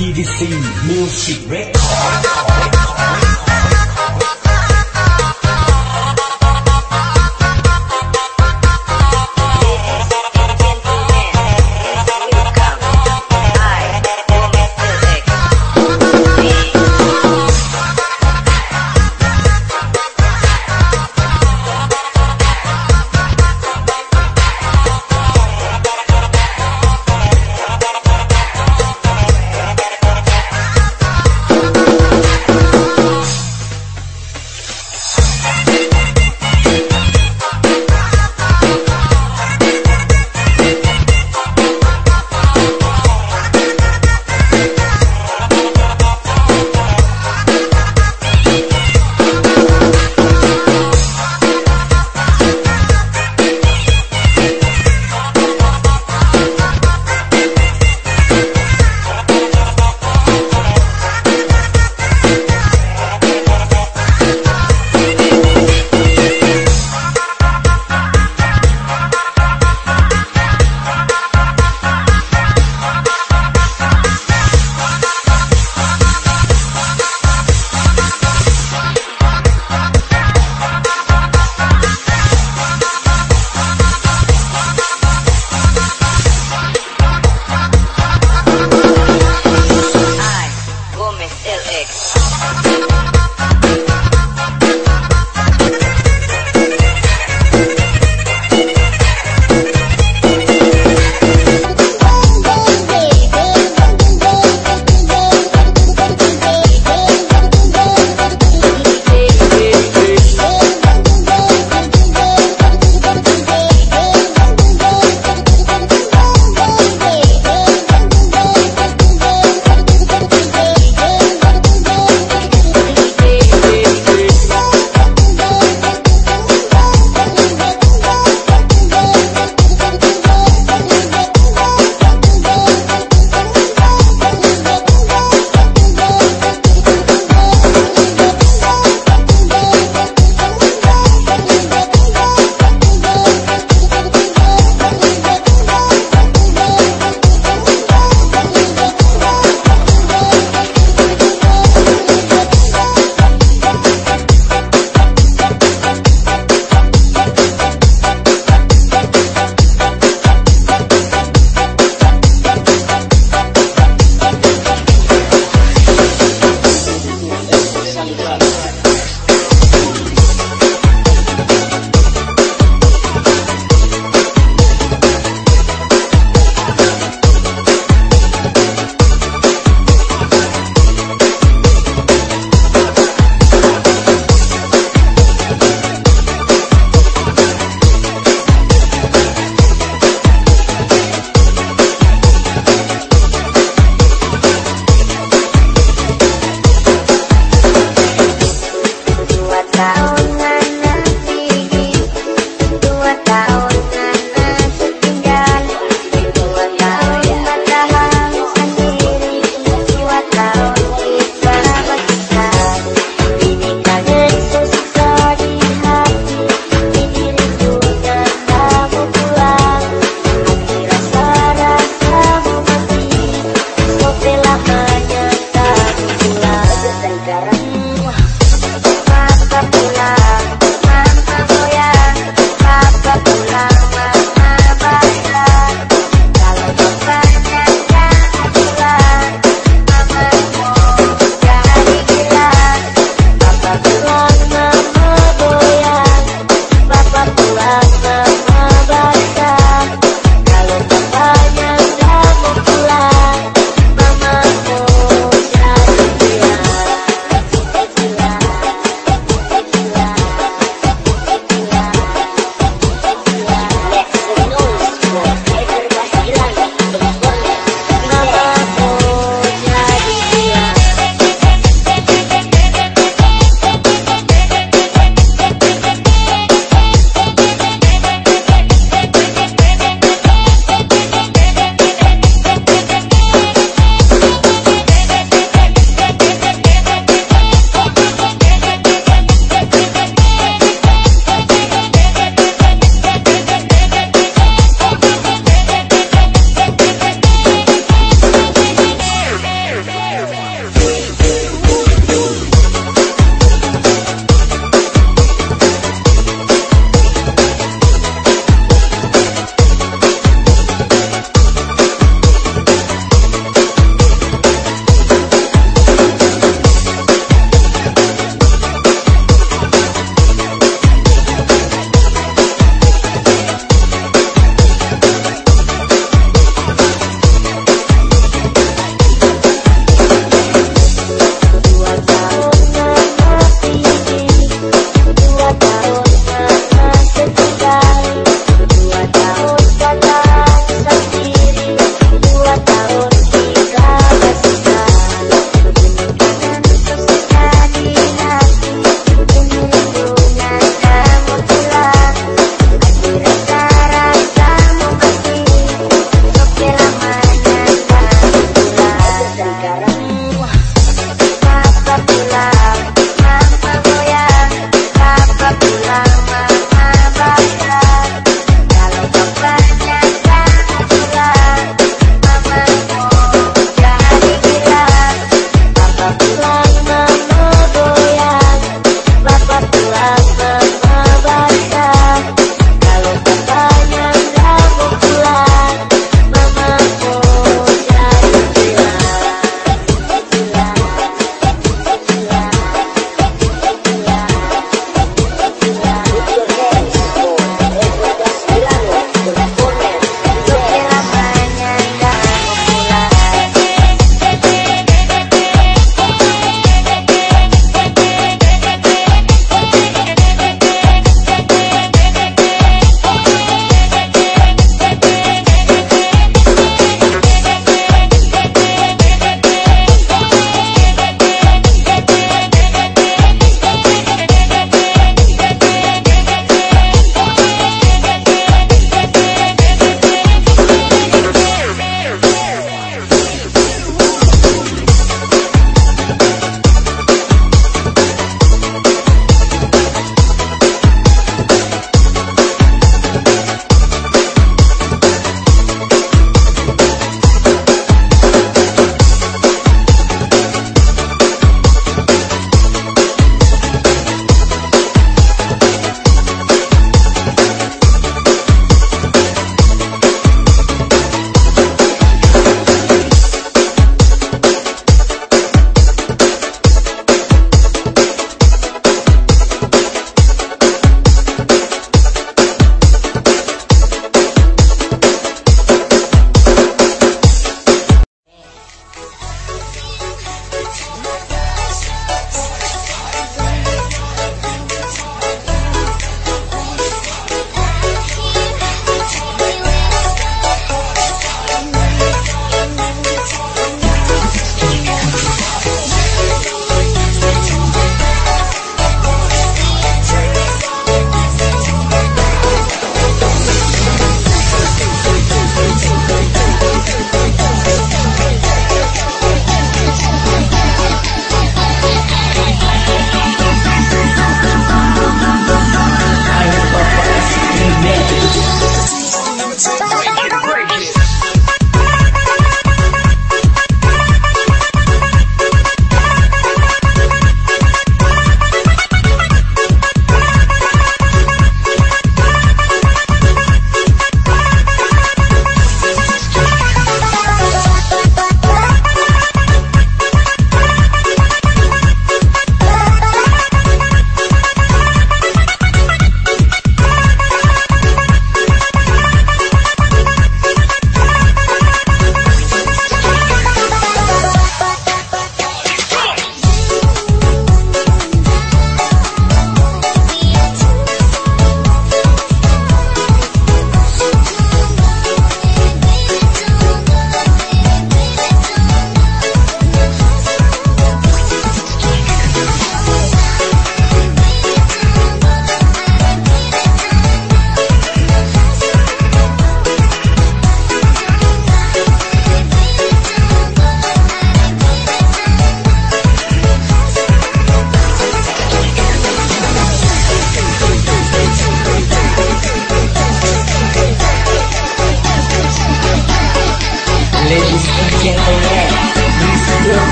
DVC Music Records.